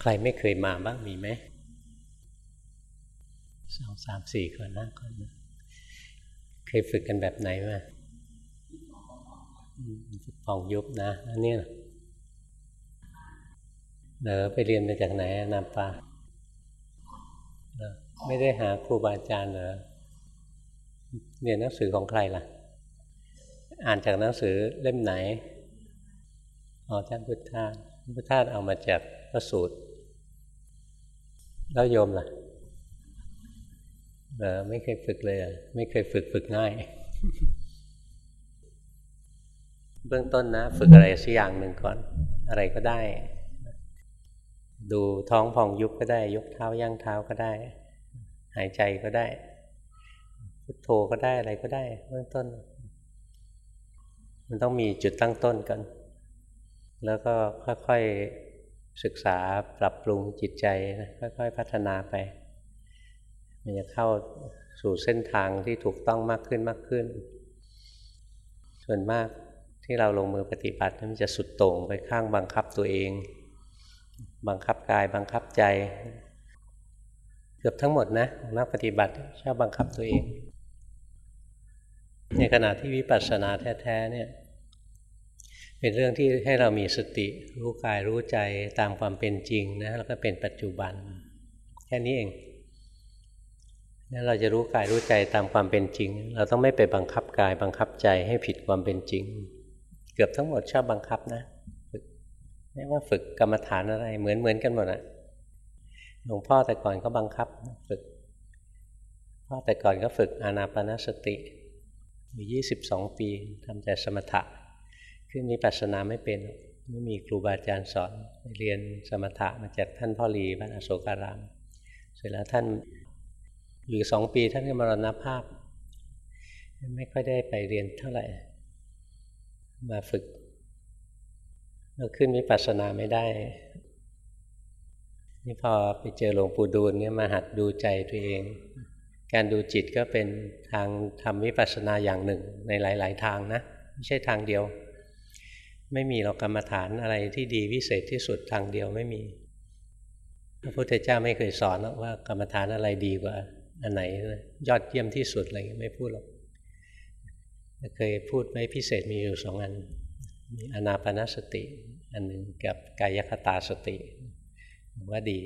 ใครไม่เคยมาบ้างมีไหมสองสามสี่คนห้าคนเคยฝึกกันแบบไหนมาฝึกฟองยุบนะอันนี้เนอไปเรียนมาจากไหนนามปาไม่ได้หาครูบาอาจารย์เหรอเรียนหนังสือของใครล่ะ อ่านจากหนังสือเล่มไหนอ๋อท่านพุทธาพุทธาเอามาจาก พระสูตร แล้วโยมล่ะเออไม่เคยฝึกเลยไม่เคยฝึกฝึกง่าย เบื้องต้นนะ ฝึกอะไรสักอย่างหนึ่งก่อน อะไรก็ได้ ดูท้องพองยุบก็ได้ ยกเท้าย่างเท้าก็ได้ หายใจก็ได้ พุทโธก็ได้อะไรก็ได้ เบื้องต้น มันต้องมีจุดตั้งต้นก่อนแล้วก็ค่อยๆ ศึกษาปรับปรุงจิตใจนะค่อยๆพัฒนาไป มันจะเข้าสู่เส้นทางที่ถูกต้องมากขึ้นมากขึ้น ส่วนมากที่เราลงมือปฏิบัติมันจะสุดโต่งไปข้างบังคับตัวเอง บังคับกายบังคับใจ เกือบทั้งหมดนะนักปฏิบัติชอบบังคับตัวเอง ในขณะที่วิปัสสนาแท้ๆเนี่ย เป็นเรื่องที่ให้เรามีสติ รู้กายรู้ใจตามความเป็นจริงนะแล้วก็เป็นปัจจุบัน แค่นี้เองนั่นเราจะรู้กายรู้ใจตามความเป็นจริง เราต้องไม่ไปบังคับกายบังคับใจให้ผิดความเป็นจริง เกือบทั้งหมดชอบบังคับนะฝึกไม่ว่าฝึกกรรมฐานอะไร เหมือนเหมือนกันหมดอะหลวงพ่อแต่ก่อนก็บังคับฝึกพ่อแต่ก่อนก็ฝึกอานาปนาสติมียี่สิบสองปีทำแต่สมถะ ขึ้นมีปัสนาไม่เป็น ไม่มีครูบาอาจารย์สอนเรียนสมถะมาจากท่านพ่อรีบ้านอโศการาม เสร็จแล้วท่านอยู่สองปีท่านก็มรณภาพ ไม่ค่อยได้ไปเรียนเท่าไหร่ มาฝึกเราขึ้นมีปัสนาไม่ได้ นี่พอไปเจอหลวงปู่ดูลเนี่ยมาหัดดูใจตัวเอง การดูจิตก็เป็นทางทำวิปัสสนาอย่างหนึ่งในหลาย ๆ ทางนะ ไม่ใช่ทางเดียว ไม่มีเรากรรมฐานอะไรที่ดีวิเศษที่สุดทางเดียวไม่มี พระพุทธเจ้าไม่เคยสอนว่ากรรมฐานอะไรดีกว่า อันไหนยอดเยี่ยมที่สุดอะไรไม่พูดหรอกเคยพูดไว้พิเศษมีอยู่สองอันมีอนาปนสติ อันหนึ่งกับกายคตาสติว่าดี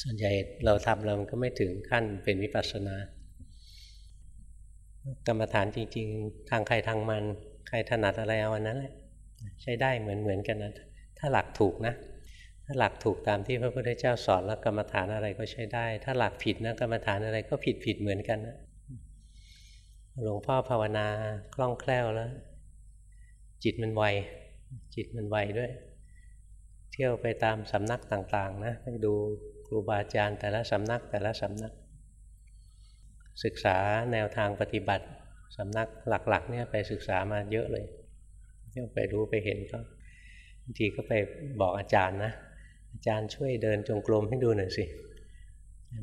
ส่วนใหญ่เราทำเราก็ไม่ถึงขั้นเป็นวิปัสสนากรรมฐานจริง ๆ ทางใครทางมัน ใครถนัดอะไรเอาอันนั้นแหละใช้ได้เหมือนเหมือนกันนะถ้าหลักถูกนะถ้าหลักถูกตามที่พระพุทธเจ้าสอนแล้วกรรมฐานอะไรก็ใช้ได้ ถ้าหลักผิดนะกรรมฐานอะไรก็ผิดผิดเหมือนกันนะหลวงพ่อภาวนาคล่องแคล่วแล้ว จิตมันไวจิตมันไวด้วย เที่ยวไปตามสำนักต่างๆนะไปดูครูบาอาจารย์แต่ละสำนักแต่ละสำนัก ศึกษาแนวทางปฏิบัติ สำนักหลักๆเนี่ยไปศึกษามาเยอะเลยเที่ยวไปรู้ไปเห็นก็บางทีก็ไปบอกอาจารย์นะ อาจารย์ช่วยเดินจงกรมให้ดูหน่อยสิ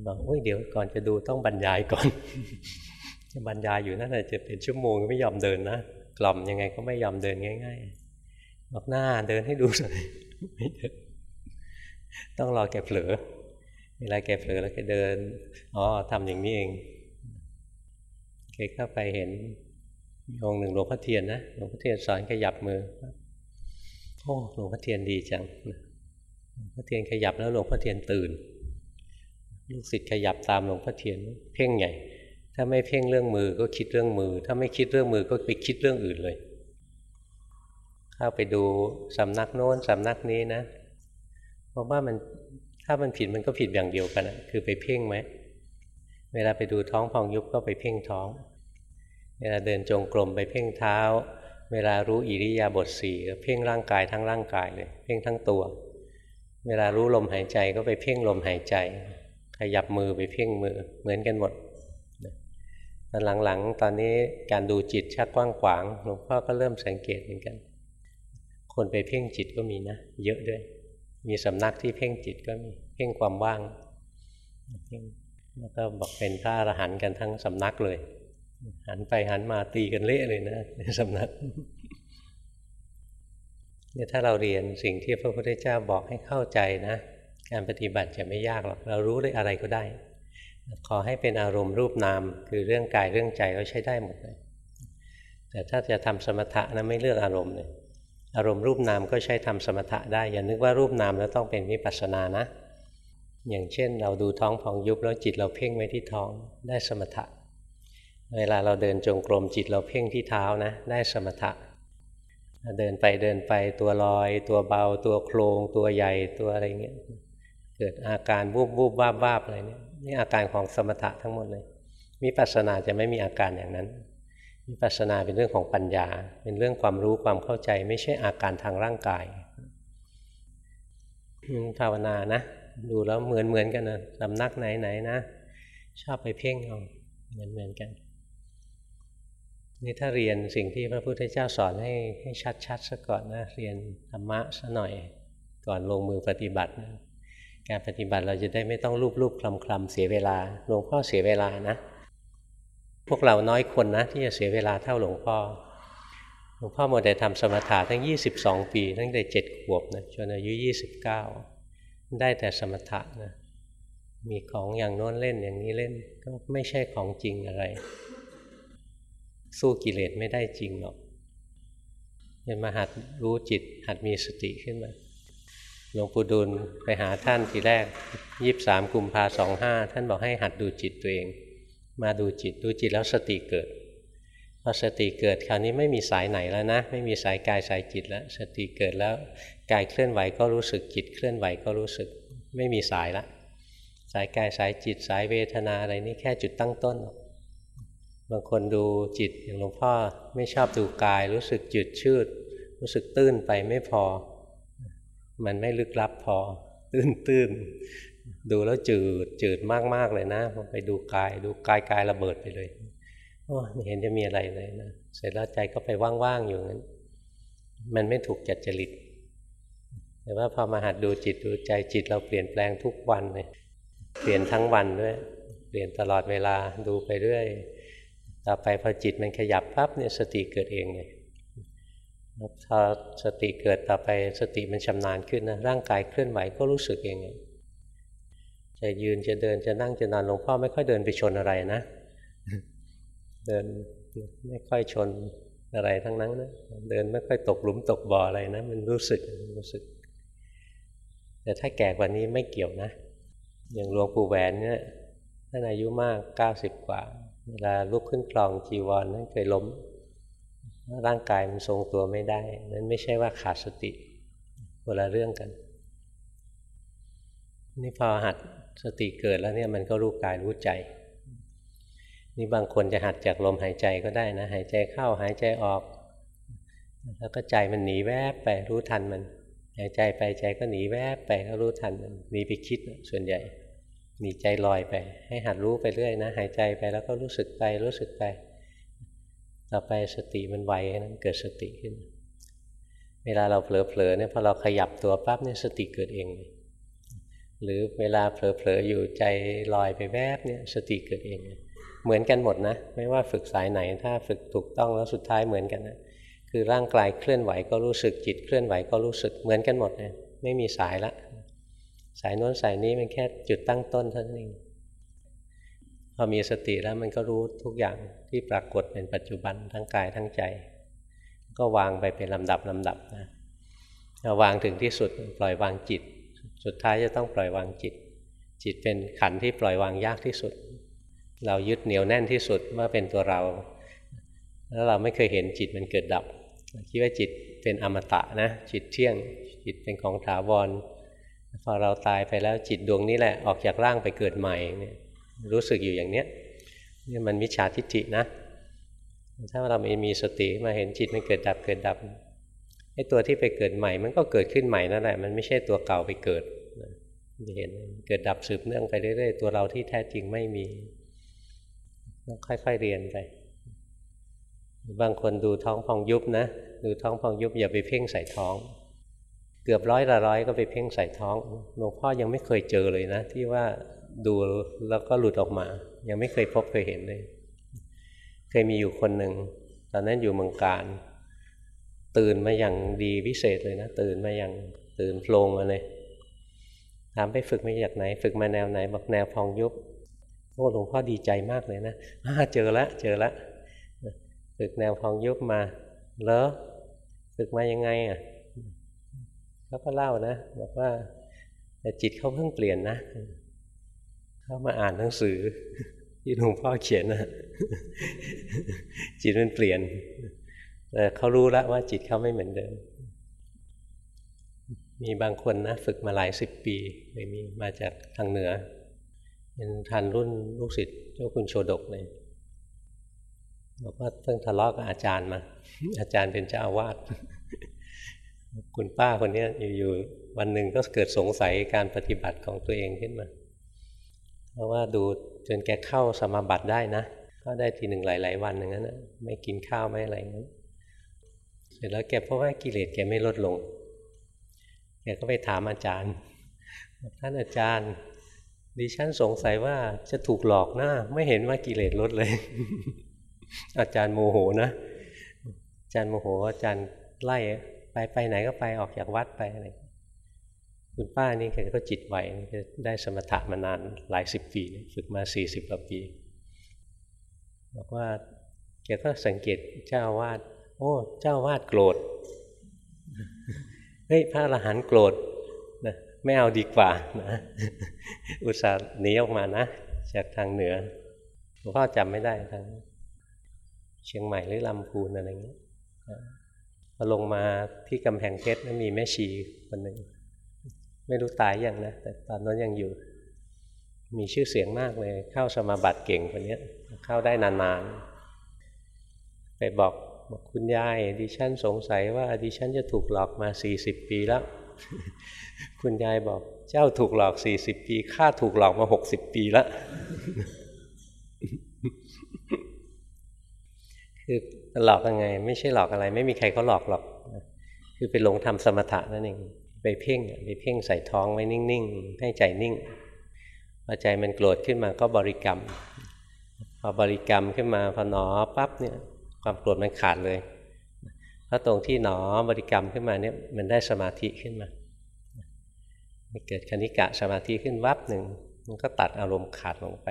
บอกโอ้ยเดี๋ยวก่อนจะดูต้องบรรยายก่อน จะบรรยายอยู่นั่นแหละจะเป็นชั่วโมงไม่ยอมเดินนะกล่อมยังไงก็ไม่ยอมเดินง่าย ๆ บอกหน้าเดินให้ดูหน่อยไม่เดินต้องรอแกเผลอเวลาแกเผลอแล้วแกเดินอ๋อทำอย่างนี้เอง เคยเข้าไปเห็นองค์หนึ่งหลวงพ่อเทียนนะหลวงพ่อเทียนสอนขยับมือโอ้หลวงพ่อเทียนดีจังหลวงพ่อเทียนขยับแล้วหลวงพ่อเทียนตื่น ลูกศิษย์ขยับตามหลวงพ่อเทียนเพ่งใหญ่ ถ้าไม่เพ่งเรื่องมือก็คิดเรื่องมือ ถ้าไม่คิดเรื่องมือก็ไปคิดเรื่องอื่นเลย เข้าไปดูสำนักโน้นสำนักนี้นะ เพราะว่ามันถ้ามันผิดมันก็ผิดอย่างเดียวกันนะคือไปเพ่งไหม เวลาไปดูท้องพองยุบก็ไปเพ่งท้อง เวลาเดินจงกรมไปเพ่งเท้า เวลารู้อิริยาบถสี่เพ่งร่างกายทั้งร่างกายเลย เพ่งทั้งตัว เวลารู้ลมหายใจก็ไปเพ่งลมหายใจ ขยับมือไปเพ่งมือเหมือนกันหมดตอนหลังๆ ตอนนี้การดูจิตชักกว้างขวางหลวงพ่อก็เริ่มสังเกตเหมือนกัน คนไปเพ่งจิตก็มีนะ เยอะด้วย มีสำนักที่เพ่งจิตก็มี เพ่งความว่างเพ่ง แล้วก็บอกเป็นพระอรหันต์กันทั้งสำนักเลย หันไปหันมาตีกันเละเลยนะในสำนักเนี่ยถ้าเราเรียนสิ่งที่พระพุทธเจ้าบอกให้เข้าใจนะการปฏิบัติจะไม่ยากหรอกเรารู้ได้อะไรก็ได้ ขอให้เป็นอารมณ์รูปนาม คือเรื่องกายเรื่องใจเราใช้ได้หมดเลยแต่ถ้าจะทำสมถะนะไม่เลือกอารมณ์เลยอารมณ์รูปนามก็ใช้ทำสมถะได้ อย่านึกว่ารูปนามแล้วต้องเป็นวิปัสสนานะ อย่างเช่น เราดูท้องพองยุบแล้วจิตเราเพ่งไว้ที่ท้องได้สมถะ เวลาเราเดินจงกรมจิตเราเพ่งที่เท้านะ ได้สมถะ เดินไปเดินไปตัวลอย ตัวเบา ตัวโครงตัวใหญ่ตัวอะไรเงี้ยเกิดอาการวูบวูบวาบวาบอะไรเนี่ยนี่อาการของสมถะทั้งหมดเลยมีปัสนาจะไม่มีอาการอย่างนั้นวิปัสสนาเป็นเรื่องของปัญญา เป็นเรื่องความรู้ความเข้าใจ ไม่ใช่อาการทางร่างกายภาวนานะดูแล้วเหมือนเหมือนกันนะสำนักไหนไหนนะ ชอบไปเพ่งเอาเหมือนเหมือนกัน นี่ถ้าเรียนสิ่งที่พระพุทธเจ้าสอนให้ให้ชัดๆซะก่อนนะเรียนธรรมะซะหน่อยก่อนลงมือปฏิบัตินะการปฏิบัติเราจะได้ไม่ต้องรูปรูปคลำคลำเสียเวลาหลวงพ่อเสียเวลานะ พวกเราน้อยคนนะ ที่จะเสียเวลาเท่าหลวงพ่อหลวงพ่อโมเดลทำสมถะทั้ง 22 ปี ตั้งแต่เจ็ดขวบนะจนอายุ 29 ได้แต่สมถะนะมีของอย่างโน้นเล่นอย่างนี้เล่นก็ไม่ใช่ของจริงอะไร สู้กิเลสไม่ได้จริงหรอกจะมาหัดรู้จิต หัดมีสติขึ้นมาหลวงปู่ดูลไปหาท่านทีแรกยีิบสามกุมภาสองห้าท่านบอกให้หัดดูจิตตัวเอง มาดูจิตดูจิตแล้วสติเกิด พอสติเกิดคราวนี้ไม่มีสายไหนแล้วนะ ไม่มีสายกายสายจิตแล้ว สติเกิดแล้วกายเคลื่อนไหวก็รู้สึกจิตเคลื่อนไหวก็รู้สึกไม่มีสายละ สายกายสายจิตสายเวทนาอะไรนี่แค่จุดตั้งต้น บางคนดูจิตอย่างหลวงพ่อไม่ชอบดูกาย รู้สึกจืดชืด รู้สึกตื้นไปไม่พอ มันไม่ลึกลับพอ ตื้นตื้นดูแล้วจืดจืดมากๆเลยนะไปดูกาย ดูกายกายระเบิดไปเลย อ้ไม่เห็นจะมีอะไรเลยนะเสร็จแล้วใจก็ไปว่างๆอยู่งั้น มันไม่ถูกจัดจริต แต่ว่าพอมาหัดดูจิตดูใจจิตเราเปลี่ยนแปลงทุกวันเลยเปลี่ยนทั้งวันด้วย เปลี่ยนตลอดเวลาดูไปเรื่อยต่อไปพอจิตมันขยับปั๊บเนี่ยสติเกิดเองเลยพอสติเกิดต่อไปสติมันชำนาญขึ้นนะร่างกายเคลื่อนไหวก็รู้สึกเองจะยืนจะเดินจะนั่งจะนอนหลวงพ่อไม่ค่อยเดินไปชนอะไรนะ เดินไม่ค่อยชนอะไรทั้งนั้นนะเดินไม่ค่อยตกหลุมตกบ่ออะไรนะมันรู้สึกรู้สึก แต่ถ้าแก่กว่านี้ไม่เกี่ยวนะ อย่างหลวงปู่แหวนเนี่ยท่านอายุมากเก้าสิบกว่า เวลาลุกขึ้นกลองจีวรนั่นเคยล้ม ร่างกายมันทรงตัวไม่ได้ นั้นไม่ใช่ว่าขาดสติคนละเรื่องกัน นี่พอหัดสติเกิดแล้วเนี่ยมันก็รู้กายรู้ใจ นี่บางคนจะหัดจากลมหายใจก็ได้นะ หายใจเข้าหายใจออก แล้วก็ใจมันหนีแวบไปรู้ทันมัน หายใจไปใจก็หนีแวบไปก็รู้ทันมันหนีไปคิดส่วนใหญ่หนีใจลอยไป ให้หัดรู้ไปเรื่อยนะ หายใจไปแล้วก็รู้สึกไปรู้สึกไป ต่อไปสติมันไวนั้นเกิดสติขึ้น เวลาเราเผลอๆเนี่ยพอเราขยับตัวปั๊บเนี่ยสติเกิดเองเลยหรือเวลาเผลอๆอยู่ใจลอยไปแวบเนี่ยสติเกิดเองเหมือนกันหมดนะ ไม่ว่าฝึกสายไหน ถ้าฝึกถูกต้องแล้วสุดท้ายเหมือนกันนะคือร่างกายเคลื่อนไหวก็รู้สึกจิตเคลื่อนไหวก็รู้สึกเหมือนกันหมดเลยไม่มีสายละ สายโน้นสายนี้มันแค่จุดตั้งต้นเท่านั้นเองพอมีสติแล้วมันก็รู้ทุกอย่างที่ปรากฏเป็นปัจจุบันทั้งกายทั้งใจ ก็วางไปเป็นลำดับลำดับนะวางถึงที่สุดปล่อยวางจิต สุดท้ายจะต้องปล่อยวางจิต จิตเป็นขันที่ปล่อยวางยากที่สุด เรายึดเหนียวแน่นที่สุดว่าเป็นตัวเรา แล้วเราไม่เคยเห็นจิตมันเกิดดับคิดว่าจิตเป็นอมตะนะ จิตเที่ยง จิตเป็นของถาวรพอเราตายไปแล้วจิตดวงนี้แหละออกจากร่างไปเกิดใหม่เนี่ยรู้สึกอยู่อย่างเนี้ยนี่มันมิจฉาทิฏฐินะ ถ้าเราม่มีสติมาเห็นจิตมันเกิดดับเกิดดับไอ้ตัวที่ไปเกิดใหม่ มันก็เกิดขึ้นใหม่นั่นแหละ มันไม่ใช่ตัวเก่าไปเกิดจะเห็นเกิดดับสืบเนื่องไปเรื่อยๆตัวเราที่แท้จริงไม่มี ต้องค่อย ๆเรียนไป บางคนดูท้องพองยุบนะ ดูท้องพองยุบอย่าไปเพ่งใส่ท้อง เกือบร้อยละร้อยก็ไปเพ่งใส่ท้องหลวงพ่อยังไม่เคยเจอเลยนะ ที่ว่าดูแล้วก็หลุดออกมา ยังไม่เคยพบเคยเห็นเลย เคยมีอยู่คนหนึ่งตอนนั้นอยู่เมืองการ ตื่นมาอย่างดีวิเศษเลยนะ ตื่นมาอย่างตื่นโพลงมาเลยถามไปฝึกมาจากไหน ฝึกมาแนวไหนบอกแนวพองยุบ โอ้หลวงพ่อดีใจมากเลยนะเจอแล้วเจอแล้วฝึกแนวพองยุบมาแล้วฝึกมายังไงอะเขาก็เล่านะบอกว่าแต่จิตเขาเพิ่งเปลี่ยนนะเขามาอ่านหนังสือที่หลวงพ่อเขียนนะจิตมันเปลี่ยนแต่เขารู้แล้วว่าจิตเขาไม่เหมือนเดิม มีบางคนนะ ฝึกมาหลายสิบปีเลยมีมาจากทางเหนือ เป็นทันรุ่นลูกศิษย์เจ้าคุณโชดกเลยบอกว่าเพิ่งทะเลาะกับอาจารย์มา อาจารย์เป็นเจ้าอาวาสคุณป้าคนนี้อยู่ๆวันหนึ่งก็เกิดสงสัยการปฏิบัติของตัวเองขึ้นมา เพราะว่าดูจนแกเข้าสมาบัติได้นะ ก็ได้ทีหนึ่งหลาย ๆ วันอย่างนั้นนะไม่กินข้าวไม่อะไรอย่างนั้นเสร็จแล้วแกเพราะว่ากิเลสแกไม่ลดลงแกก็ไปถามอาจารย์ท่านอาจารย์ ดิฉันสงสัยว่าจะถูกหลอกหน้า ไม่เห็นว่ากิเลสลดเลย อาจารย์โมโหนะ อาจารย์โมโห อาจารย์ไล่ไปไปไหนก็ไปออกจากวัดไปอะไรคุณป้านี่แกก็จิตไหวได้สมถะมานานหลายสิบปีฝึกมาสี่สิบกว่าปี บอกว่าแกก็สังเกตเจ้าวาดโอ้ เจ้าวาดโกรธเฮ้ยพระอรหันต์โกรธ ไม่เอาดีกว่านะอุตส่าห์หนีออกมานะจากทางเหนือหลวงพ่อจำไม่ได้ทางเชียงใหม่หรือลำพูนอะไรเงี้ยพอลงมาที่กำแพงเพชรมีแม่ชีคนหนึ่งไม่รู้ตายยังนะแต่ตอนนั้นยังอยู่ มีชื่อเสียงมากเลย เข้าสมาบัติเก่งคนนี้เข้าได้นานๆไปบอกบอกคุณยายดิฉันสงสัยว่าดิฉันจะถูกหลอกมาสี่สิบปีแล้ว คุณยายบอกเจ้าถูกหลอกสี่สิบปีข้าถูกหลอกมาหกสิบปีแล้วคือหลอกยังไง ไม่ใช่หลอกอะไร ไม่มีใครเขาหลอกหรอก คือไปหลงทำสมถะนั่นเองไปเพ่งไปเพ่งใส่ท้องไว้นิ่งๆให้ใจนิ่งพอใจมันโกรธขึ้นมาก็บริกรรมพอบริกรรมขึ้นมาพอหนอปั๊บเนี่ย ความโกรธมันขาดเลย เพราะตรงที่หนอบริกรรมขึ้นมาเนี่ยมันได้สมาธิขึ้นมามันเกิดคณิกะสมาธิขึ้นวับหนึ่งมันก็ตัดอารมณ์ขาดลงไป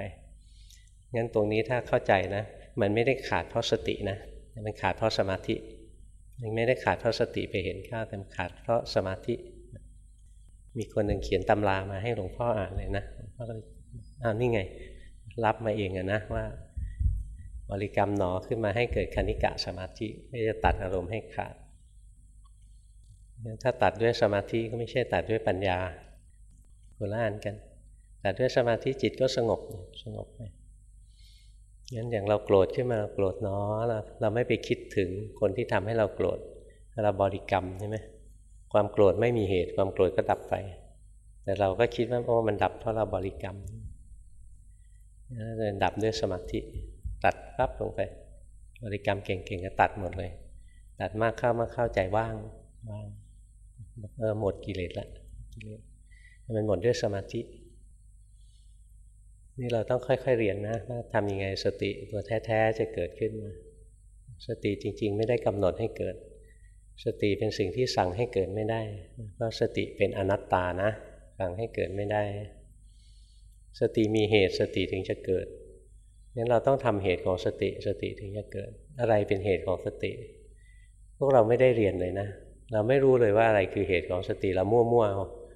งั้นตรงนี้ถ้าเข้าใจนะ มันไม่ได้ขาดเพราะสตินะมันขาดเพราะสมาธิมันไม่ได้ขาดเพราะสติไปเห็นข้าแต่ขาดเพราะสมาธิ มีคนหนึ่งเขียนตำรามาให้หลวงพ่ออ่านเลยนะหลวงพ่อก็เลยอ้าวนี่ไง รับมาเองอะนะว่า บริกรรมหนอขึ้นมาให้เกิดคณิกะสมาธิไม่จะตัดอารมณ์ให้ขาด ถ้าตัดด้วยสมาธิก็ไม่ใช่ตัดด้วยปัญญาคนละอันกัน ตัดด้วยสมาธิจิตก็สงบสงบไปงั้นอย่างเราโกรธขึ้นมาเราโกรธเนาะเราเราไม่ไปคิดถึงคนที่ทำให้เราโกรธเราบริกรรมใช่ไหมความโกรธไม่มีเหตุ ความโกรธก็ดับไป แต่เราก็คิดว่าโอ้มันดับเพราะเราบริกรรมดับด้วยสมาธิ ตัดปั๊บลงไปบริกรรมเก่งๆก็ตัดหมดเลย ตัดมากเข้ามากเข้าใจว่างว่างเออหมดกิเลสละกิเลสมันหมดด้วยสมาธิ นี่เราต้องค่อยๆเรียนนะว่าทำยังไงสติตัวแท้ๆจะเกิดขึ้นมาสติจริง ๆ ไม่ได้กำหนดให้เกิด สติเป็นสิ่งที่สั่งให้เกิดไม่ได้เพราะสติเป็นอนัตตานะสั่งให้เกิดไม่ได้ สติมีเหตุสติถึงจะเกิด งั้นเราต้องทำเหตุของสติสติถึงจะเกิด อะไรเป็นเหตุของสติ พวกเราไม่ได้เรียนเลยนะ เราไม่รู้เลยว่าอะไรคือเหตุของสติเรามั่ว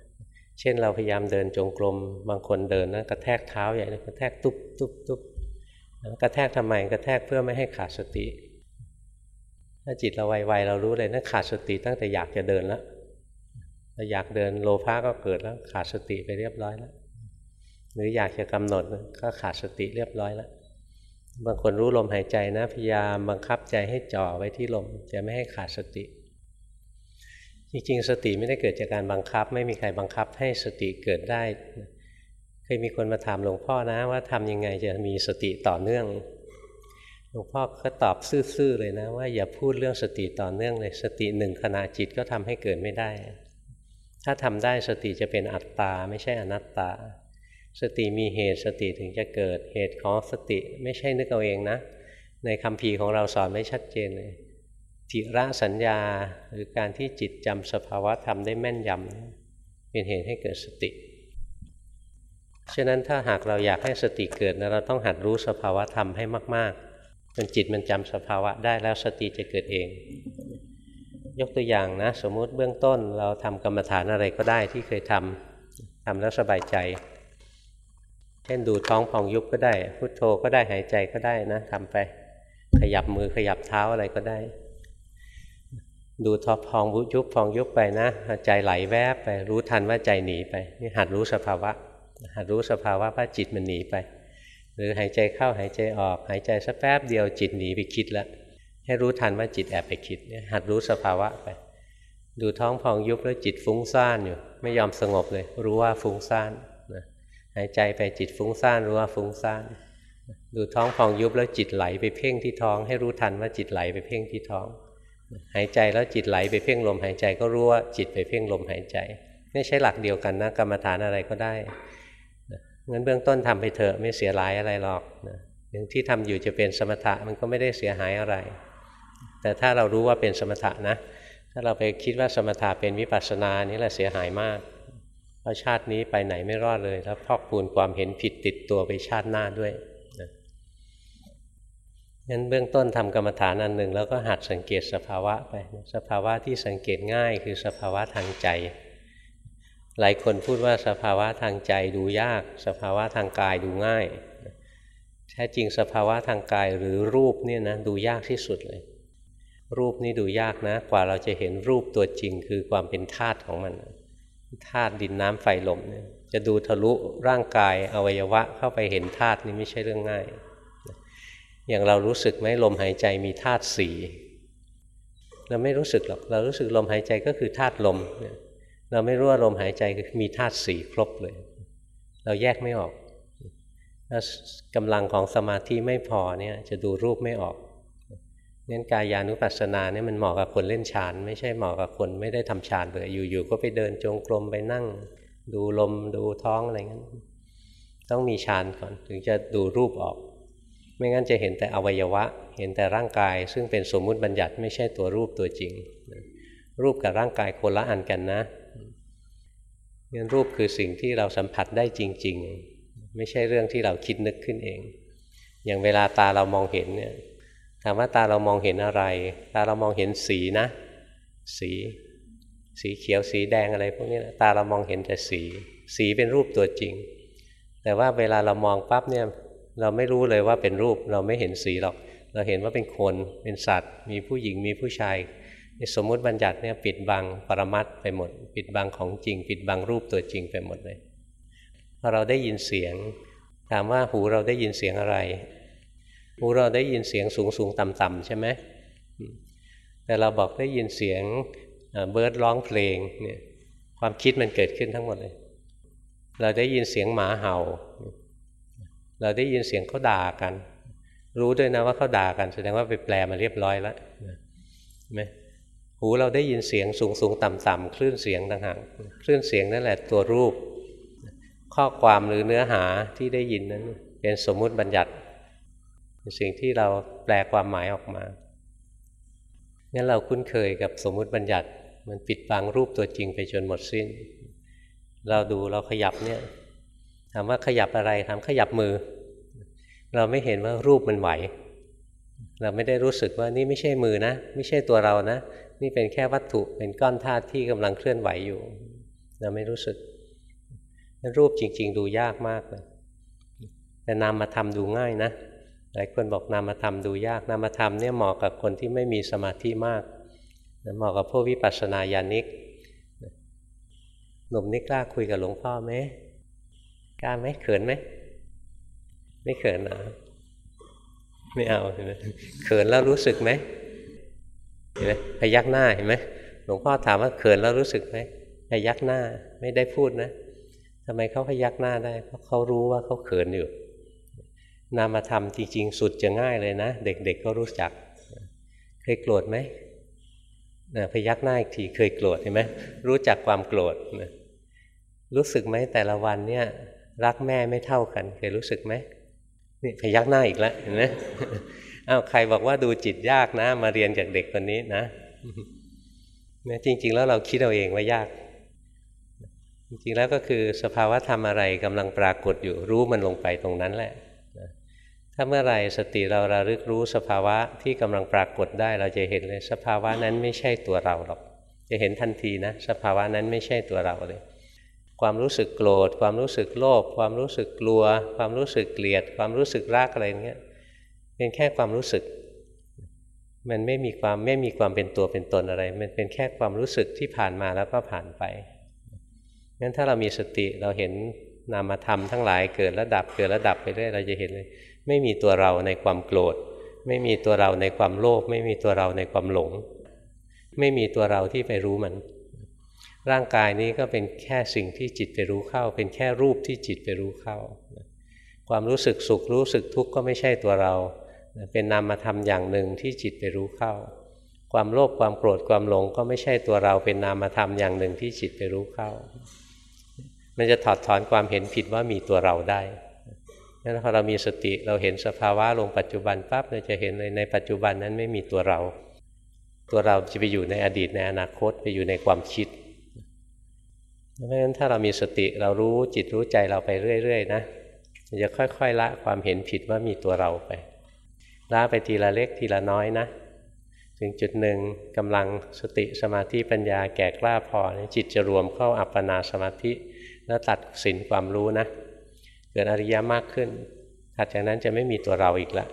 ๆเช่นเราพยายามเดินจงกรมบางคนเดินนะกระแทกเท้าใหญ่เลยกระแทกตุ๊บตุ๊บตุ๊บกระแทกทำไมกระแทกเพื่อไม่ให้ขาดสติ ถ้าจิตเราไวๆเรารู้เลยนั่นขาดสติตั้งแต่อยากจะเดินแล้วเราอยากเดินโลภะก็เกิดแล้วขาดสติไปเรียบร้อยแล้วหรืออยากจะกำหนดก็ขาดสติเรียบร้อยแล้ว บางคนรู้ลมหายใจนะพยายามบังคับใจให้จ่อไว้ที่ลมจะไม่ให้ขาดสติ จริงๆ สติไม่ได้เกิดจากการบังคับ ไม่มีใครบังคับให้สติเกิดได้ เคยมีคนมาถามหลวงพ่อนะว่าทำยังไงจะมีสติต่อเนื่อง หลวงพ่อก็ตอบซื่อๆเลยนะ ว่าอย่าพูดเรื่องสติต่อเนื่องเลยสติหนึ่งขณะจิตก็ทำให้เกิดไม่ได้ ถ้าทำได้สติจะเป็นอัตตาไม่ใช่อนัตตา สติมีเหตุสติถึงจะเกิดเหตุของสติไม่ใช่นึกเอาเองนะ ในคำพีของเราสอนไม่ชัดเจนเลยจิระสัญญาหรือการที่จิตจำสภาวะธรรมได้แม่นยำเป็นเหตุให้เกิดสติ ฉะนั้นถ้าหากเราอยากให้สติเกิดนะเราต้องหัดรู้สภาวะธรรมให้มากๆจนจิตมันจำสภาวะได้แล้วสติจะเกิดเอง ยกตัวอย่างนะ สมมุติเบื้องต้นเราทำกรรมฐานอะไรก็ได้ที่เคยทำทำแล้วสบายใจ เช่นดูท้องพองยุบก็ได้ พุโทโธก็ได้หายใจก็ได้นะทำไป ขยับมือขยับเท้าอะไรก็ได้ ดูท้อพองยุบพองยุบไปนะใจไหลแวบไป รู้ทันว่าใจหนีไปนี่หัดรู้สภาวะ หัดรู้สภาวะว่าจิตมันหนีไป หรือหายใจเข้าหายใจออก หายใจสักแป๊บเดียวจิตหนีไปคิดแล้วให้รู้ทันว่าจิตแอบไปคิดนี่หัดรู้สภาวะไป ดูท้องพองยุบแล้วจิตฟุ้งซ่านอยู่ ไม่ยอมสงบเลย รู้ว่าฟุ้งซ่าน หายใจไปจิตฟุ้งซ่านรู้ว่าฟุ้งซ่านดูท้องพองยุบแล้วจิตไหลไปเพ่งที่ท้อง ให้รู้ทันว่าจิตไหลไปเพ่งที่ท้อง หายใจแล้วจิตไหลไปเพ่งลมหายใจก็รู้ว่าจิตไปเพ่งลมหายใจไม่ใช่หลักเดียวกันนะกรรมฐานอะไรก็ได้งั้นเบื้องต้นทำไปเถอะไม่เสียหายอะไรหรอกนะอย่างที่ทำอยู่จะเป็นสมถะมันก็ไม่ได้เสียหายอะไร แต่ถ้าเรารู้ว่าเป็นสมถะนะ ถ้าเราไปคิดว่าสมถะเป็นวิปัสสนานี่แหละเสียหายมาก เพราะชาตินี้ไปไหนไม่รอดเลย แล้วพอกปูนความเห็นผิดติดตัวไปชาติหน้าด้วยงั้นเบื้องต้นทำกรรมฐานอันหนึ่ง แล้วก็หัดสังเกตสภาวะไป สภาวะที่สังเกตง่ายคือสภาวะทางใจ หลายคนพูดว่าสภาวะทางใจดูยาก สภาวะทางกายดูง่ายแท้จริงสภาวะทางกายหรือรูปเนี่ยนะดูยากที่สุดเลย รูปนี่ดูยากนะ กว่าเราจะเห็นรูปตัวจริงคือความเป็นธาตุของมัน ธาตุดินน้ำไฟลมเนี่ยจะดูทะลุร่างกายอวัยวะเข้าไปเห็นธาตุนี่ไม่ใช่เรื่องง่าย อย่างเรารู้สึกไหมลมหายใจมีธาตุสีเราไม่รู้สึกหรอก เรารู้สึกลมหายใจก็คือธาตุลม เราไม่รู้ว่าลมหายใจมีธาตุสีครบเลย เราแยกไม่ออก ถ้ากำลังของสมาธิไม่พอเนี่ยจะดูรูปไม่ออก งั้นกายานุปัสสนาเนี่ยมันเหมาะกับคนเล่นฌานไม่ใช่เหมาะกับคนไม่ได้ทำฌานเลยอยู่ๆก็ไปเดินจงกรมไปนั่ง ดูลมดูท้องอะไรเงี้ยต้องมีฌานก่อนถึงจะดูรูปออก ไม่งั้นจะเห็นแต่อวัยวะ เห็นแต่ร่างกาย ซึ่งเป็นสมมุติบัญญัติไม่ใช่ตัวรูปตัวจริง รูปกับร่างกายคนละอันกันนะงั้นรูปคือสิ่งที่เราสัมผัสได้จริง ๆ ไม่ใช่เรื่องที่เราคิดนึกขึ้นเอง อย่างเวลาตาเรามองเห็นเนี่ย ถามว่าตาเรามองเห็นอะไร ตาเรามองเห็นสีนะ สี สีเขียวสีแดงอะไรพวกนี้นะตาเรามองเห็นแต่สี สีเป็นรูปตัวจริง แต่ว่าเวลาเรามองปั๊บเนี่ยเราไม่รู้เลยว่าเป็นรูปเราไม่เห็นสีหรอก เราเห็นว่าเป็นคนเป็นสัตว์ มีผู้หญิงมีผู้ชายสมมุติบัญญัติเนี่ยปิดบังปรมัตไปหมด ปิดบังของจริง ปิดบังรูปตัวจริงไปหมดเลยพอเราได้ยินเสียง ถามว่าหูเราได้ยินเสียงอะไร หูเราได้ยินเสียงสูงสูงต่ำต่ำใช่ไหมแต่เราบอกได้ยินเสียงเบิร์ดร้องเพลงเนี่ยความคิดมันเกิดขึ้นทั้งหมดเลย เราได้ยินเสียงหมาเห่า เราได้ยินเสียงเขาด่ากัน รู้ด้วยนะว่าเขาด่ากัน แสดงว่าไปแปลมาเรียบร้อยแล้วไหมหูเราได้ยินเสียงสูงสูงต่ำต่ำคลื่นเสียงต่างหากคลื่นเสียงนั่นแหละตัวรูป ข้อความหรือเนื้อหาที่ได้ยินนั้น เป็นสมมุติบัญญัติ สิ่งที่เราแปลความหมายออกมางั้นเราคุ้นเคยกับสมมุติบัญญัติ มันปิดบังรูปตัวจริงไปจนหมดสิ้น เราดูเราขยับเนี่ยถามว่าขยับอะไรถามขยับมือ เราไม่เห็นว่ารูปมันไหว เราไม่ได้รู้สึกว่านี่ไม่ใช่มือนะ ไม่ใช่ตัวเรานะ นี่เป็นแค่วัตถุเป็นก้อนธาตุที่กำลังเคลื่อนไหวอยู่ เราไม่รู้สึก รูปจริง ๆ ดูยากมากเลยแต่นามธรรมดูง่ายนะ หลายคนบอกนามธรรมดูยากนามธรรมเนี่ยเหมาะกับคนที่ไม่มีสมาธิมากเหมาะกับพวกวิปัสสนาญาณิกหนุ่มนี่กล้าคุยกับหลวงพ่อไหมกล้าไหมเขินไหมไม่เขินนะไม่เอาเห็นไหมเขินแล้วรู้สึกไหมเห็นไหมพยักหน้าเห็นไหมหลวงพ่อถามว่าเขินแล้วรู้สึกไหมพยักหน้าไม่ได้พูดนะทำไมเขาพยักหน้าได้เพราะเขารู้ว่าเขาเขินอยู่ นามธรรมจริง ๆ สุดจะง่ายเลยนะ เด็กๆก็รู้จัก เคยโกรธไหมนะพยักหน้าอีกทีเคยโกรธเห็นไหมรู้จักความโกรธนะรู้สึกไหมแต่ละวันเนี่ย รักแม่ไม่เท่ากัน เคยรู้สึกไหมนี่พยักหน้าอีกแล้วเห็นไหมอ้าวใครบอกว่าดูจิตยากนะ มาเรียนจากเด็กคนนี้นะนี่ยจริง ๆ แล้วเราคิดเอาเองว่ายาก จริงๆแล้วก็คือสภาวะธรรมอะไรกำลังปรากฏอยู่รู้มันลงไปตรงนั้นแหละ ถ้าเมื่อไรสติเราระลึกรู้สภาวะที่กำลังปรากฏได้เราจะเห็นเลย สภาวะนั้นไม่ใช่ตัวเราหรอก จะเห็นทันทีนะ สภาวะนั้นไม่ใช่ตัวเราเลย ความรู้สึกโกรธ ความรู้สึกโลภความรู้สึกกลัว ความรู้สึกเกลียด ความรู้สึกรักอะไรเงี้ยเป็นแค่ความรู้สึก มันไม่มีความไม่มีความเป็นตัวเป็นตนอะไร มันเป็นแค่ความรู้สึกที่ผ่านมาแล้วก็ผ่านไปงั้นถ้าเรามีสติเราเห็นนามธรรมทั้งหลายเกิดระดับเกิดระดับไปเรื่อยเราจะเห็นเลย ไม่มีตัวเราในความโกรธ ไม่มีตัวเราในความโลภไม่มีตัวเราในความหลง ไม่มีตัวเราที่ไปรู้มัน ร่างกายนี้ก็เป็นแค่สิ่งที่จิตไปรู้เข้า เป็นแค่รูปที่จิตไปรู้เข้า ความรู้สึกสุขรู้สึกทุกข์ก็ไม่ใช่ตัวเรา เป็นนามธรรมอย่างหนึ่งที่จิตไปรู้เข้า ความโลภความโกรธความหลงก็ไม่ใช่ตัวเราเป็นนามธรรมอย่างหนึ่งที่จิตไปรู้เข้า มันจะถอดถอนความเห็นผิดว่ามีตัวเราได้ งั้นพอเรามีสติเราเห็นสภาวะลงปัจจุบันปั๊บเราจะเห็นเลยในปัจจุบันนั้นไม่มีตัวเรา ตัวเราจะไปอยู่ในอดีตในอนาคตไปอยู่ในความคิดเพราะฉะนั้นถ้าเรามีสติเรารู้จิตรู้ใจเราไปเรื่อยๆนะจะค่อยๆละความเห็นผิดว่ามีตัวเราไปละไปทีละเล็กทีละน้อยนะ ถึงจุดหนึ่งกำลังสติสมาธิปัญญาแก่กล้าพอจิตจะรวมเข้าอัปปนาสมาธิ แล้วตัดสินความรู้นะ เกิดอริยมากขึ้นถัดจากนั้นจะไม่มีตัวเราอีกละ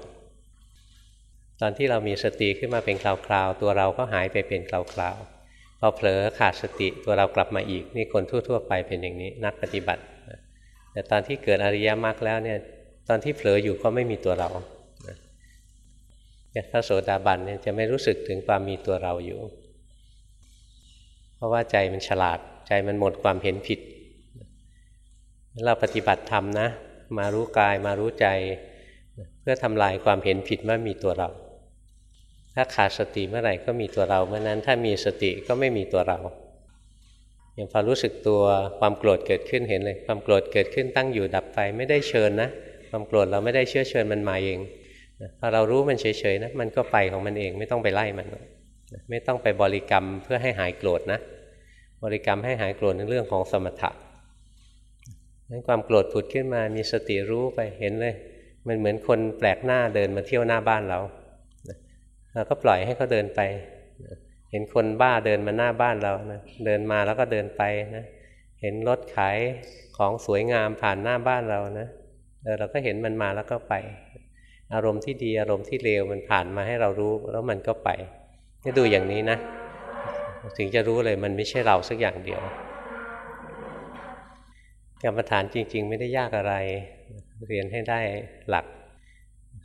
ตอนที่เรามีสติขึ้นมาเป็นคราวๆ ตัวเราก็หายไปเป็นคราวๆ พอเผลอขาดสติตัวเรากลับมาอีก นี่คนทั่ว ๆ ไปเป็นอย่างนี้นักปฏิบัติ แต่ตอนที่เกิดอริยมรรคแล้วเนี่ย ตอนที่เผลออยู่ก็ไม่มีตัวเราพระโสดาบันเนี่ยจะไม่รู้สึกถึงความมีตัวเราอยู่ เพราะว่าใจมันฉลาด ใจมันหมดความเห็นผิด เราปฏิบัติธรรมนะ มารู้กายมารู้ใจ เพื่อทำลายความเห็นผิดว่ามีตัวเรา ถ้าขาดสติเมื่อไหร่ก็มีตัวเรา เมื่อนั้นถ้ามีสติก็ไม่มีตัวเราอย่างพอรู้สึกตัวความโกรธเกิดขึ้นเห็นเลย ความโกรธเกิดขึ้นตั้งอยู่ดับไปไม่ได้เชิญนะ ความโกรธเราไม่ได้เชื้อเชิญมันมาเองพอเรารู้มันเฉยๆนะมันก็ไปของมันเองไม่ต้องไปไล่มัน ไม่ต้องไปบริกรรมเพื่อให้หายโกรธนะ บริกรรมให้หายโกรธในเรื่องของสมถะ นั้นความโกรธผุดขึ้นมามีสติรู้ไปเห็นเลย มันเหมือนคนแปลกหน้าเดินมาเที่ยวหน้าบ้านเราเราก็ปล่อยให้เขาเดินไป เห็นคนบ้าเดินมาหน้าบ้านเรานะเดินมาแล้วก็เดินไปนะเห็นรถขายของสวยงามผ่านหน้าบ้านเรานะเออเราก็เห็นมันมาแล้วก็ไป อารมณ์ที่ดีอารมณ์ที่เลวมันผ่านมาให้เรารู้แล้วมันก็ไปให้ดูอย่างนี้นะ ถึงจะรู้เลยมันไม่ใช่เราสักอย่างเดียว กรรมฐานจริง ๆ ไม่ได้ยากอะไร เรียนให้ได้หลัก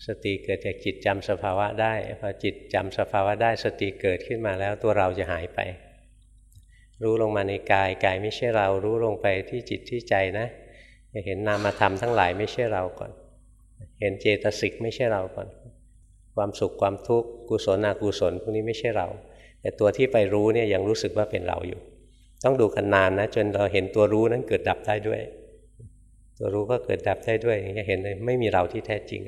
สติเกิดจากจิตจำสภาวะได้พอจิตจำสภาวะได้สติเกิดขึ้นมาแล้วตัวเราจะหายไป รู้ลงมาในกายกายไม่ใช่เรา รู้ลงไปที่จิตที่ใจนะจะเห็นนามธรรมทั้งหลายไม่ใช่เราก่อน เห็นเจตสิกไม่ใช่เราก่อน ความสุขความทุกข์กุศลอกุศลพวกนี้ไม่ใช่เรา แต่ตัวที่ไปรู้เนี่ยยังรู้สึกว่าเป็นเราอยู่ ต้องดูกันนานนะจนเราเห็นตัวรู้นั้นเกิดดับได้ด้วย ตัวรู้ก็เกิดดับได้ด้วยจะเห็นเลยไม่มีเราที่แท้จริง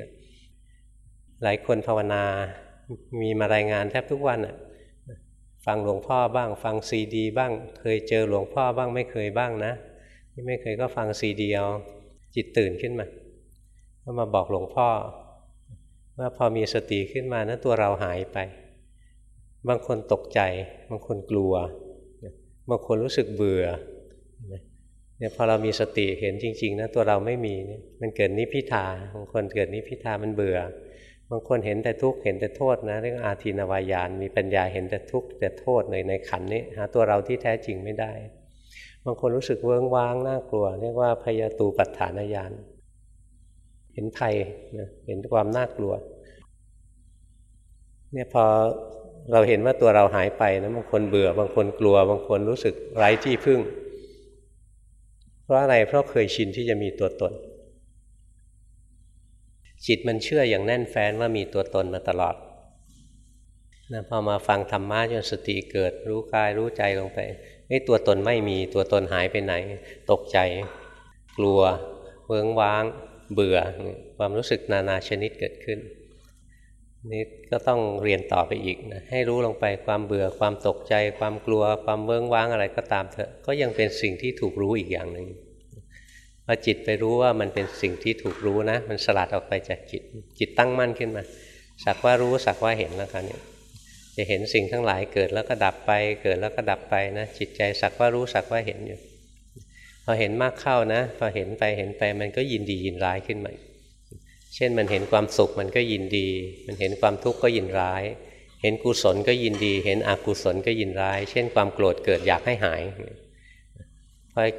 หลายคนภาวนา มีมารายงานแทบทุกวันฟังหลวงพ่อบ้าง ฟังซีดี บ้าง เคยเจอหลวงพ่อบ้างไม่เคยบ้างนะที่ไม่เคยก็ฟังซีดีเอาจิตตื่นขึ้นมาก็มาบอกหลวงพ่อ ว่าพอมีสติขึ้นมานะตัวเราหายไป บางคนตกใจ บางคนกลัว บางคนรู้สึกเบื่อเนี่ยพอเรามีสติเห็นจริงๆนะตัวเราไม่มีนี่มันเกิดนิพิทาบางคนเกิดนิพิทามันเบื่อ บางคนเห็นแต่ทุกข์เห็นแต่โทษนะเรื่องอาทีนวายานมีปัญญาเห็นแต่ทุกข์แต่โทษในในขันนี้หาตัวเราที่แท้จริงไม่ได้ บางคนรู้สึกเวิ้งว้างน่ากลัว เรียกว่าพยาตูปัฏฐานญาณเห็นภัยนะเห็นความน่ากลัวเนี่ยพอ เราเห็นว่าตัวเราหายไปนะบางคนเบื่อบางคนกลัว บางคนรู้สึกไร้ที่พึ่ง เพราะอะไรเพราะเคยชินที่จะมีตัวตน จิตมันเชื่ออย่างแน่นแฟ้นว่ามีตัวตนมาตลอดนะพอมาฟังธรรมะจนสติเกิด รู้กายรู้ใจลงไปไอ้ตัวตนไม่มีตัวตนหายไปไหน ตกใจ กลัวเวิ้งว้าง เบื่อ ความรู้สึกนานาชนิดเกิดขึ้น นี่ก็ต้องเรียนต่อไปอีกนะให้รู้ลงไปความเบื่อความตกใจ ความกลัว ความเบื้องว้างอะไรก็ตามเถอะก็ยังเป็นสิ่งที่ถูกรู้อีกอย่างหนึ่งพอจิตไปรู้ว่ามันเป็นสิ่งที่ถูกรู้นะ มันสลัดออกไปจากจิตจิตตั้งมั่นขึ้นมา สักว่ารู้สักว่าเห็นแล้วกันเนี่ยจะเห็นสิ่งทั้งหลายเกิดแล้วก็ดับไป เกิดแล้วก็ดับไปนะจิตใจสักว่ารู้สักว่าเห็นอยู่พอเห็นมากเข้านะ พอเห็นไปเห็นไปมันก็ยินดียินร้ายขึ้นมา เช่นมันเห็นความสุขมันก็ยินดี มันเห็นความทุกข์ก็ยินร้าย เห็นกุศลก็ยินดี เห็นอกุศลก็ยินร้าย เช่นความโกรธเกิดอยากให้หาย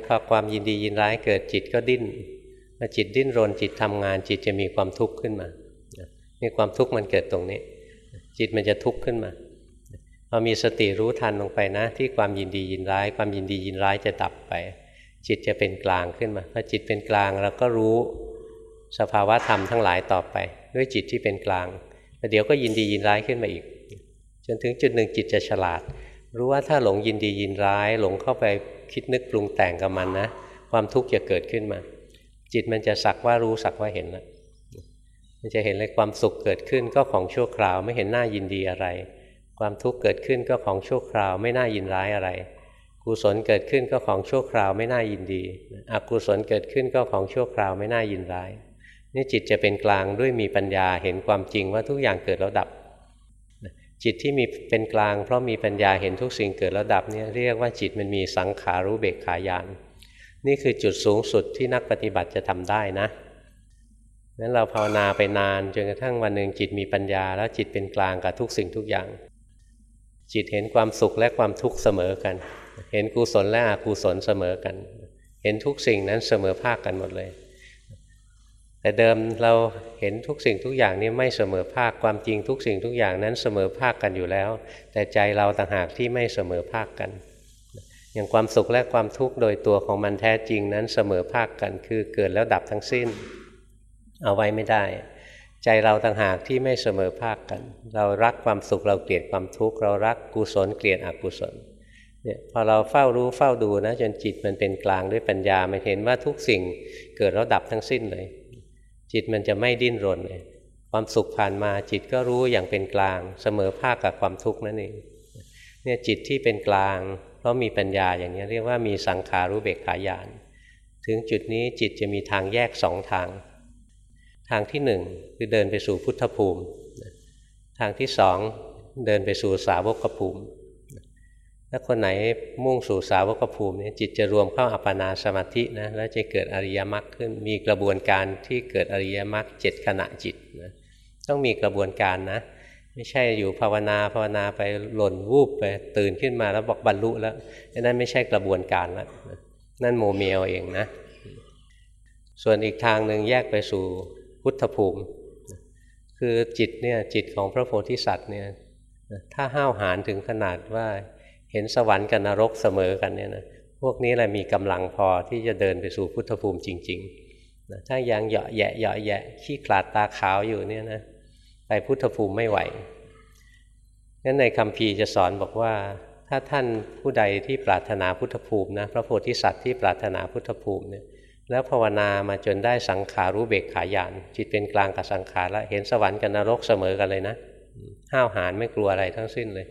พอความยินดียินร้ายเกิดจิตก็ดิ้นพอจิตดิ้นรนจิตทำงาน จิตจะมีความทุกข์ขึ้นมานี่ความทุกข์มันเกิดตรงนี้ จิตมันจะทุกข์ขึ้นมาพอมีสติรู้ทันลงไปนะ ที่ความยินดียินร้าย ความยินดียินร้ายจะดับไป จิตจะเป็นกลางขึ้นมาพอจิตเป็นกลางเราก็รู้ สภาวะธรรมทั้งหลายต่อไป ด้วยจิตที่เป็นกลางแต่เดี๋ยวก็ยินดียินร้ายขึ้นมาอีก จนถึงจุดหนึ่งจิตจะฉลาด รู้ว่าถ้าหลงยินดียินร้าย หลงเข้าไปคิดนึกปรุงแต่งกับมันนะ ความทุกข์จะเกิดขึ้นมา จิตมันจะสักว่ารู้สักว่าเห็นแล้วมันจะเห็นเลยความสุขเกิดขึ้นก็ของชั่วคราวไม่เห็นหน้ายินดีอะไร ความทุกข์เกิดขึ้นก็ของชั่วคราวไม่น่ายินร้ายอะไรกุศลเกิดขึ้นก็ของชั่วคราวไม่น่ายินดีอกุศลเกิดขึ้นก็ของชั่วคราวไม่น่ายินร้าย นี่จิตจะเป็นกลางด้วยมีปัญญาเห็นความจริงว่าทุกอย่างเกิดแล้วดับ จิตที่มีเป็นกลาง เพราะมีปัญญาเห็นทุกสิ่งเกิดแล้วดับเนี่ยเรียกว่าจิตมันมีสังขารู้เบกขายานนี่คือจุดสูงสุดที่นักปฏิบัติจะทำได้นะนั้นเราภาวนาไปนานจนกระทั่งวันหนึ่งจิตมีปัญญา แล้วจิตเป็นกลางกับทุกสิ่งทุกอย่าง จิตเห็นความสุขและความทุกข์เสมอกัน เห็นกุศลและอกุศลเสมอกัน เห็นทุกสิ่งนั้นเสมอภาคกันหมดเลย แต่เดิมเราเห็นทุกสิ่งทุกอย่างนี้ไม่เสมอภาคความจริงทุกสิ่งทุกอย่างนั้นเสมอภาคกันอยู่แล้ว แต่ใจเราต่างหากที่ไม่เสมอภาคกัน อย่างความสุขและความทุกข์โดยตัวของมันแท้จริงนั้นเสมอภาคกันคือเกิดแล้วดับทั้งสิ้น เอาไว้ไม่ได้ ใจเราต่างหากที่ไม่เสมอภาคกัน เรารักความสุขเราเกลียดความทุกข์เรารักกุศลเกลียดอกุศลเนี่ยพอเราเฝ้ารู้เฝ้าดูนะจนจิตมันเป็นกลางด้วยปัญญามันเห็นว่าทุกสิ่งเกิดแล้วดับทั้งสิ้นเลย จิตมันจะไม่ดิ้นรนเลยความสุขผ่านมาจิตก็รู้อย่างเป็นกลาง เสมอภาคกับความทุกข์นั่นเองเนี่ยจิตที่เป็นกลางเพราะมีปัญญาอย่างนี้เรียกว่ามีสังขารู้เบกขายาน ถึงจุดนี้จิตจะมีทางแยกสองทาง ทางที่หนึ่งคือเดินไปสู่พุทธภูมิ ทางที่สองเดินไปสู่สาวกภูมิ ถ้าคนไหนมุ่งสู่สาวกภูมิเนี่ยจิตจะรวมเข้าอัปปนาสมาธินะแล้วจะเกิดอริยมรรคขึ้นมีกระบวนการที่เกิดอริยมรรคเจ็ดขณะจิตนะต้องมีกระบวนการนะ ไม่ใช่อยู่ภาวนาภาวนาไปหล่นวูบไปตื่นขึ้นมาแล้วบอกบรรลุแล้วนั่นไม่ใช่กระบวนการแล้วนั่นโมเมลเองนะ ส่วนอีกทางหนึ่งแยกไปสู่พุทธภูมิ คือจิตเนี่ยจิตของพระโพธิสัตว์เนี่ยถ้าห้าวหาญถึงขนาดว่า เห็นสวรรค์กับนรกเสมอกันเนี่ยนะพวกนี้แหละมีกำลังพอที่จะเดินไปสู่พุทธภูมิจริงๆนะถ้ายังเหยาะแยะเหยาะแยะขี้ขลาดตาขาวอยู่เนี่ยนะไปพุทธภูมิไม่ไหวงั้นในคำพีจะสอนบอกว่า ถ้าท่านผู้ใดที่ปรารถนาพุทธภูมินะพระโพธิสัตว์ที่ปรารถนาพุทธภูมิเนี่ยแล้วภาวนามาจนได้สังขารู้เบกขายาน จิตเป็นกลางกับสังขารแล้วเห็นสวรรค์กับนรกเสมอกันเลยนะห้าวหาญไม่กลัวอะไรทั้งสิ้นเลย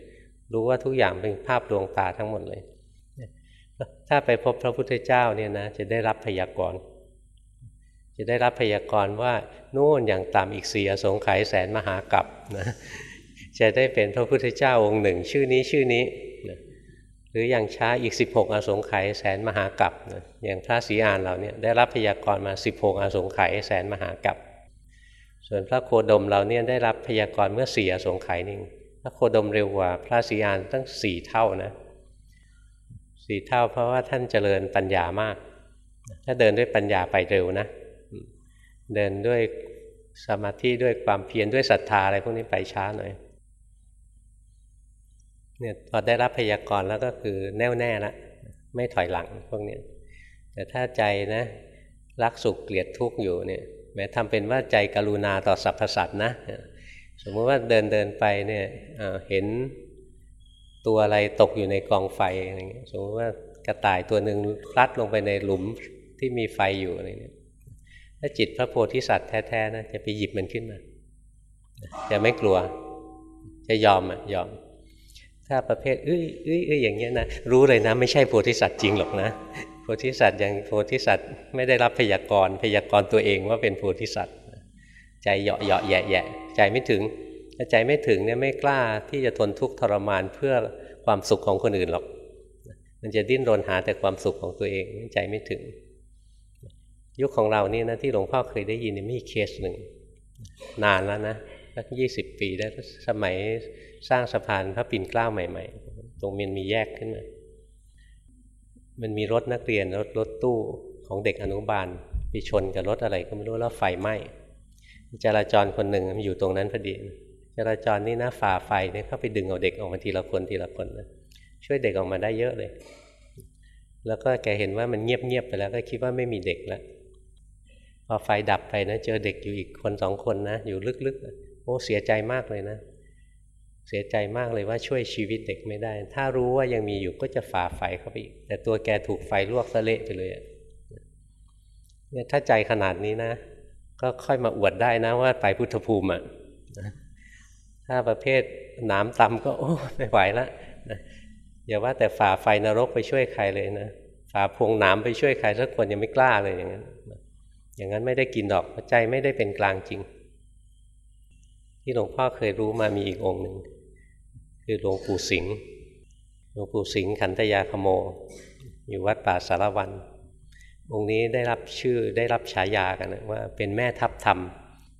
รู้ว่าทุกอย่างเป็นภาพดวงตาทั้งหมดเลย ถ้าไปพบพระพุทธเจ้าเนี่ยนะจะได้รับพยากรณ์จะได้รับพยากรณ์ว่าโน่นอย่างต่ำอีกสี่อสงไขยแสนมหากัปนะจะได้เป็นพระพุทธเจ้าองค์หนึ่ง ชื่อนี้ชื่อนี้นะหรืออย่างช้าอีก 16 อสงไขยแสนมหากัปนะอย่างพระศรีอานเราเนี่ยได้รับพยากรณ์มา 16 อสงไขยแสนมหากัปส่วนพระโคดมเราเนี่ยได้รับพยากรณ์เมื่อสี่อสงไขยนึง พระโคดมเร็วกว่าพระสีอานตั้งสี่เท่านะสี่เท่าเพราะว่าท่านเจริญปัญญามาก ถ้าเดินด้วยปัญญาไปเร็วนะ เดินด้วยสมาธิด้วยความเพียรด้วยศรัทธาอะไรพวกนี้ไปช้าหน่อยเนี่ยพอได้รับพยากรณ์แล้วก็คือแน่วแน่ละไม่ถอยหลังพวกนี้แต่ถ้าใจนะรักสุขเกลียดทุกข์อยู่เนี่ยแม้ทำเป็นว่าใจกรุณาต่อสรรพสัตว์นะ สมมติว่าเดินเดินไปเนี่ยเห็นตัวอะไรตกอยู่ในกองไฟอะไรเงี้ยสมมติว่ากระต่ายตัวหนึ่งพลัดลงไปในหลุมที่มีไฟอยู่อะไรเงี้ยถ้าจิตพระโพธิสัตว์แท้ๆนะจะไปหยิบมันขึ้นมา จะไม่กลัว จะยอมอะยอม ถ้าประเภทเอ้ยเอ้ยเอ้ยอย่างเงี้ยนะรู้เลยนะ ไม่ใช่โพธิสัตว์จริงหรอกนะโพธิสัตว์อย่างโพธิสัตว์ไม่ได้รับพยากรณ์พยากรณ์ตัวเองว่าเป็นโพธิสัตว์ ใจเหยาะเหยาะแยะแยะใจไม่ถึงถ้าใจไม่ถึงเนี่ยไม่กล้าที่จะทนทุกข์ทรมานเพื่อความสุขของคนอื่นหรอก มันจะดิ้นรนหาแต่ความสุขของตัวเองใจไม่ถึง ยุคของเรานี่นะที่หลวงพ่อเคยได้ยินมีเคสหนึ่ง นานแล้วนะสักยี่สิบปีได้สมัยสร้างสะพานพระปิ่นเกล้าใหม่ ๆ ตรงมันมีแยกขึ้นมา มันมีรถนักเรียนรถรถตู้ของเด็กอนุบาลไปชนกับรถอะไรก็ไม่รู้แล้วไฟไหม้ จราจรคนหนึ่งมันอยู่ตรงนั้นพอดีจราจรนี่นะฝ่าไฟเนี่ยเข้าไปดึงเอาเด็กออกมาทีละคนทีละคนนะช่วยเด็กออกมาได้เยอะเลย แล้วก็แกเห็นว่ามันเงียบๆไปแล้วก็คิดว่าไม่มีเด็กแล้วพอไฟดับไปนะเจอเด็กอยู่อีกคนสองคนนะอยู่ลึกๆโอ้เสียใจมากเลยนะ เสียใจมากเลยว่าช่วยชีวิตเด็กไม่ได้ ถ้ารู้ว่ายังมีอยู่ก็จะฝ่าไฟเข้าไปอีกแต่ตัวแกถูกไฟลวกสะเละไปเลยเนี่ยถ้าใจขนาดนี้นะ ก็ค่อยมาอวดได้นะว่าไปพุทธภูมิอะถ้าประเภทหนามตำก็โอ้ไม่ไหวละอย่าว่าแต่ฝ่าไฟนรกไปช่วยใครเลยนะฝ่าพวงหนามไปช่วยใครสักคนยังไม่กล้าเลยอย่างนั้นอย่างนั้นไม่ได้กินดอกใจไม่ได้เป็นกลางจริง ที่หลวงพ่อเคยรู้มามีอีกองค์หนึ่งคือหลวงปู่สิงห์หลวงปู่สิงห์ขันธยาขโม อยู่วัดป่าสารวัน องค์นี้ได้รับชื่อได้รับฉายากันนะว่าเป็นแม่ทัพธรรม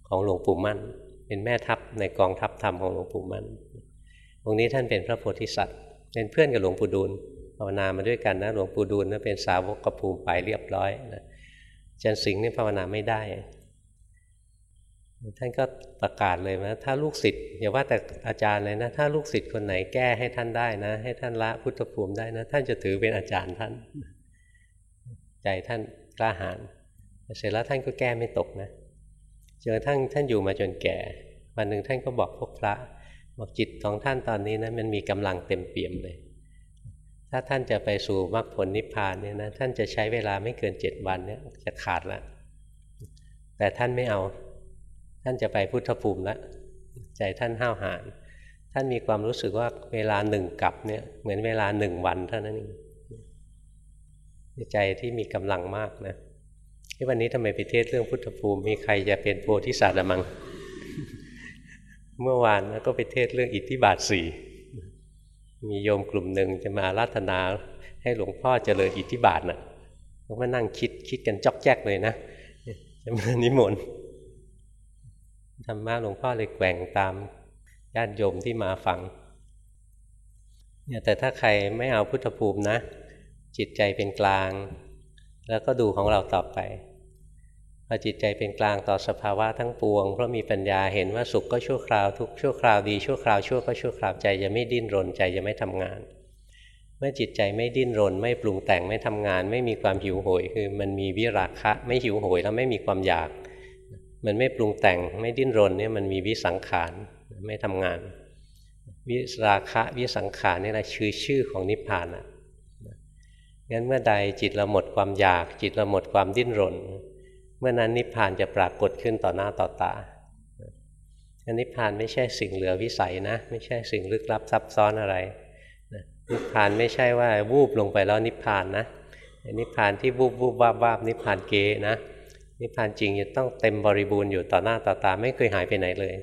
ของหลวงปู่มั่น เป็นแม่ทัพในกองทัพธรรมของหลวงปู่มั่น องค์นี้ท่านเป็นพระโพธิสัตว์ เป็นเพื่อนกับหลวงปู่ดูลภาวนามาด้วยกันนะหลวงปู่ดูลนะเป็นสาวกกระภูมิไปเรียบร้อยนะจันสิงห์นี่ภาวนาไม่ได้ท่านก็ประกาศเลยว่าถ้าลูกศิษย์อย่าว่าแต่อาจารย์เลยนะ ถ้าลูกศิษย์คนไหนแก้ให้ท่านได้นะ ให้ท่านละพุทธภูมิได้นะ ท่านจะถือเป็นอาจารย์ท่าน ใจท่านกล้าหาญเสร็จแล้วท่านก็แก้ไม่ตกนะจนทั้งท่านอยู่มาจนแก่ วันหนึ่งท่านก็บอกพวกพระบอกจิตของท่านตอนนี้นะมันมีกำลังเต็มเปี่ยมเลย ถ้าท่านจะไปสู่มรรคผลนิพพานเนี่ยนะท่านจะใช้เวลาไม่เกินเจ็ดวันเนี่ยจะขาดละแต่ท่านไม่เอา ท่านจะไปพุทธภูมิแล้วใจท่านห้าวหาญท่านมีความรู้สึกว่าเวลาหนึ่งกับเนี่ยเหมือนเวลาหนึ่งวันเท่านั้นเอง ใจที่มีกำลังมากนะที่วันนี้ทำไมไปเทศเรื่องพุทธภูมิมีใครจะเป็นโพธิสัตว์มัง เมื่อวานก็ไปเทศเรื่องอิทธิบาทสี่มีโยมกลุ่มหนึ่งจะมารัตนาให้หลวงพ่อเจริญอิทธิบาทนะ่ะเขามานั่งคิดคิดกันจอกแจ๊กเลยนะจะมานิมนต์ธรรมะหลวงพ่อเลยแกว่งตามญาติโยมที่มาฟังเนี่ยแต่ถ้าใครไม่เอาพุทธภูมินะ จิตใจเป็นกลาง แล้วก็ดูของเราต่อไปพอจิตใจเป็นกลางต่อสภาวะทั้งปวง เพราะมีปัญญาเห็นว่าสุขก็ชั่วคราวทุกชั่วคราวดีชั่วคราวชั่วก็ชั่วคราวใจจะไม่ดิ้นรนใจจะไม่ทำงาน เมื่อจิตใจไม่ดิ้นรน ไม่ปรุงแต่งไม่ทำงาน ไม่มีความหิวโหย คือมันมีวิราคะ ไม่หิวโหยแล้วไม่มีความอยาก มันไม่ปรุงแต่งไม่ดิ้นรนเนี่ยมันมีวิสังขารไม่ทำงาน วิราคะวิสังขารนี่แหละชื่อชื่อของนิพพานอะ งั้นเมื่อใดจิตเราหมดความอยาก จิตเราหมดความดิ้นรน เมื่อนั้นนิพพานจะปรากฏขึ้นต่อหน้าต่อตาอนิพพานไม่ใช่สิ่งเหลือวิสัยนะ ไม่ใช่สิ่งลึกลับซับซ้อนอะไรนิพพานไม่ใช่ว่าวูบลงไปแล้วนิพพานนะนิพพานที่วูบวูบวาบวาบนิพพานเกนะนิพพานจริงจะต้องเต็มบริบูรณ์อยู่ต่อหน้าต่อตาไม่เคยหายไปไหนเลย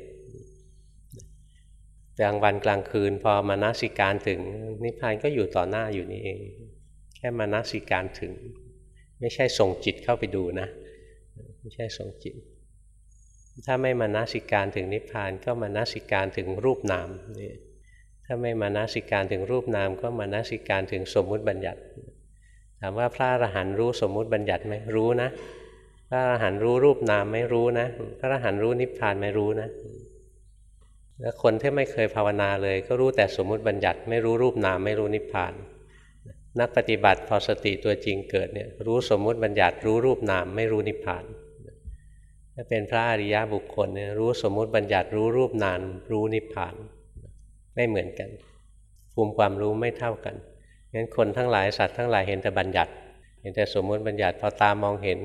กลางวันกลางคืนพอมานาสิการถึงนิพพานก็อยู่ต่อหน้าอยู่นี่เอง แค่มานาสิการถึง ไม่ใช่ส่งจิตเข้าไปดูนะ ไม่ใช่ทรงจิต ถ้าไม่มานาสิการถึงนิพพานก็มานาสิการถึงรูปนามนี่ถ้าไม่มานาสิการถึงรูปนาม ก็มานาสิการถึงสมมุติบัญญัติ ถามว่าพระอรหันต์รู้สมมุติบัญญัติไหมรู้นะ พระอรหันต์รู้รูปนามไม่รู้นะ พระอรหันต์รู้นิพพานไม่รู้นะแล้วคนที่ไม่เคยภาวนาเลย ก็รู้แต่สมมุติบัญญัติ ไม่รู้รูปนามไม่รู้นิพพาน นักปฏิบัติพอสติตัวจริงเกิดเนี่ยรู้สมมุติบัญญัติรู้รูปนามไม่รู้นิพพานถ้าเป็นพระอริยบุคคลเนี่ยรู้สมมุติบัญญัติรู้รูปนานรู้นิพพานไม่เหมือนกันภูมิความรู้ไม่เท่ากันงั้นคนทั้งหลายสัตว์ทั้งหลายเห็นแต่บัญญัติ เห็นแต่สมมุติบัญญัติพอตามองเห็น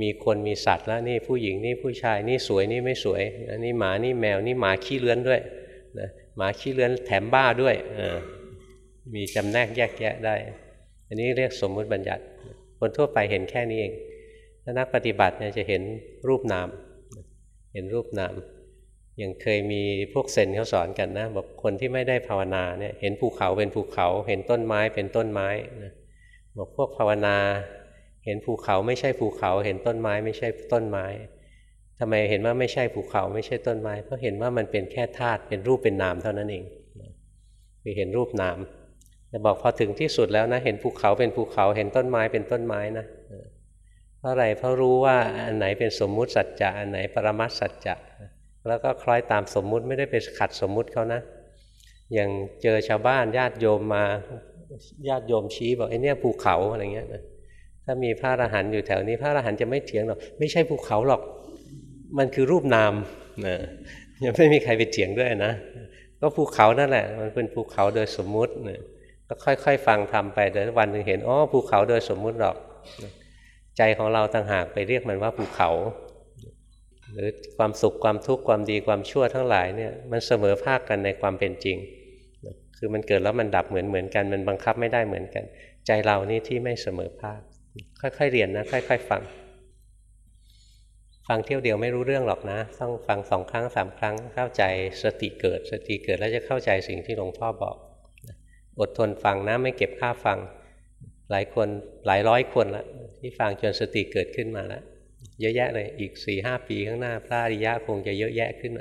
มีคนมีสัตว์แล้วนี่ผู้หญิงนี่ผู้ชายนี่สวยนี่ไม่สวยนี่หมานี่แมวนี่หมาขี้เลื้อนด้วยนะหมาขี้เลื้อนแถมบ้าด้วยอ มีจำแนกแยกแยะได้ อันนี้เรียกสมมุติบัญญัติ คนทั่วไปเห็นแค่นี้เองถ้านักปฏิบัติเนี่ยจะเห็นรูปนาม เห็นรูปนาม อย่างเคยมีพวกเซนเขาสอนกันนะบอกคนที่ไม่ได้ภาวนาเนี่ยเห็นภูเขาเป็นภูเขา เห็นต้นไม้เป็นต้นไม้นะบอกพวกภาวนา เห็นภูเขาไม่ใช่ภูเขา เห็นต้นไม้ไม่ใช่ต้นไม้ทำไมเห็นว่าไม่ใช่ภูเขาไม่ใช่ต้นไม้เพราะเห็นว่ามันเป็นแค่ธาตุเป็นรูปเป็นนามเท่านั้นเองคือเห็นรูปนาม แต่บอกพอถึงที่สุดแล้วนะ เห็นภูเขาเป็นภูเขาเห็นต้นไม้เป็นต้นไม้นะเพราะอะไรเพราะรู้ว่าอันไหนเป็นสมมุติสัจจะอันไหนปรมัตสัจจะแล้วก็คล้อยตามสมมุติไม่ได้ไปขัดสมมุติเขานะ อย่างเจอชาวบ้านญาติโยมมาญาติโยมชี้บอกไอ้นี่ภูเขาอะไรเงี้ยนะถ้ามีพระอรหันต์อยู่แถวนี้ พระอรหันต์จะไม่เถียงหรอกไม่ใช่ภูเขาหรอกมันคือรูปนามนะยังไม่มีใครไปเถียงด้วยนะ ก็ภูเขานั่นแหละ มันเป็นภูเขาโดยสมมุตินะ ก็ค่อยๆ ฟังทำไปเดี๋ยววันหนึ่งเห็นอ๋อภูเขาโดยสมมุติหรอก ใจของเราต่างหากไปเรียกมันว่าภูเขา หรือความสุขความทุกข์ความดีความชั่วทั้งหลายเนี่ยมันเสมอภาคกันในความเป็นจริง คือมันเกิดแล้วมันดับเหมือนเหมือนกัน มันบังคับไม่ได้เหมือนกัน ใจเรานี่ที่ไม่เสมอภาค ค่อยๆเรียนนะค่อย ๆ ฟัง ฟังเที่ยวเดียวไม่รู้เรื่องหรอกนะ ต้องฟังสองครั้งสามครั้งเข้าใจสติเกิด สติเกิดแล้วจะเข้าใจสิ่งที่หลวงพ่อบอก อดทนฟังนะไม่เก็บค่าฟัง หลายคนหลายร้อยคนละที่ฟังจนสติเกิดขึ้นมาแล้วเยอะแยะเลยอีกสี่ห้าปีข้างหน้า พระอริยะคงจะเยอะแยะขึ้น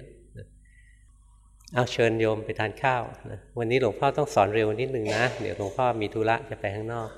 เอาเชิญโยมไปทานข้าวนะวันนี้หลวงพ่อต้องสอนเร็วนิดนึงนะ เดี๋ยวหลวงพ่อมีธุระจะไปข้างนอก